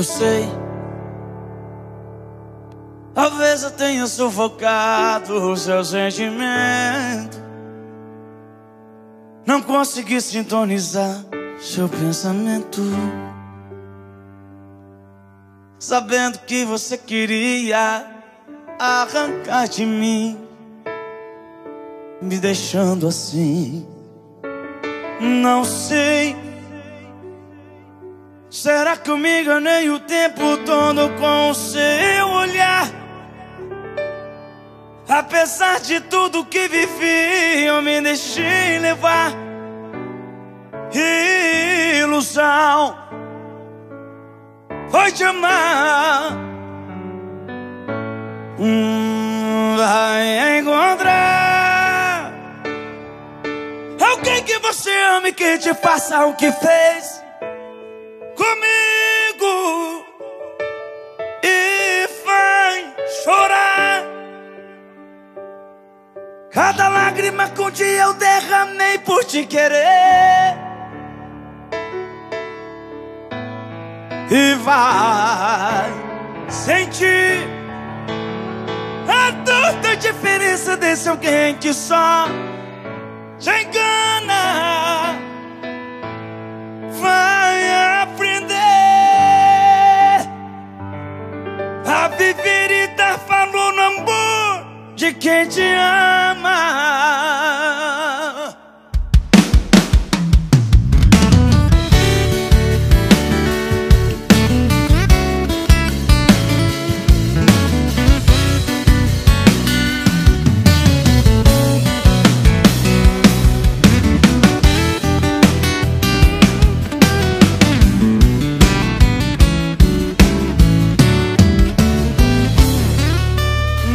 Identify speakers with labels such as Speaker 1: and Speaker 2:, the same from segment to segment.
Speaker 1: Eu sei. Talvez eu tenha sufocado o seu sentimento. Não consegui sintonizar seu pensamento. Sabendo que você queria arrancar de mim, me deixando assim. Não sei. Será que eu me enganei o tempo todo com o seu olhar? Apesar de tudo que vivi, eu me deixei levar. Ilusão foi te amar. Hum, vai encontrar alguém que você ame que te faça o que fez comigo e vai chorar. Cada lágrima que um dia eu derramei por te querer. E vai sentir a da diferença desse alguém que só te engana. Quem te ama.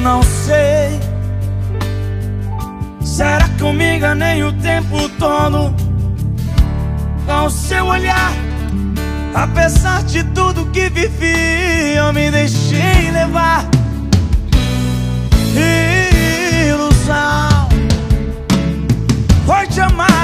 Speaker 1: Não sei. Será que eu me enganei o tempo todo com seu olhar? Apesar de tudo que vivi, eu me deixei levar. Ilusão foi te amar.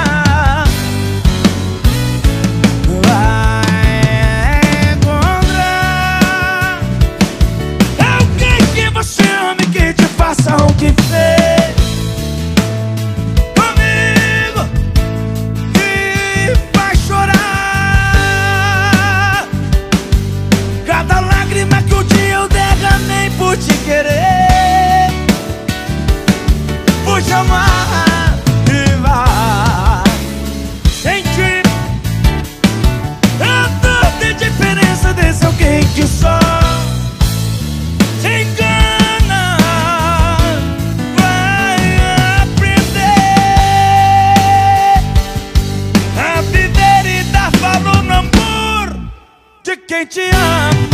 Speaker 1: Quem te ama.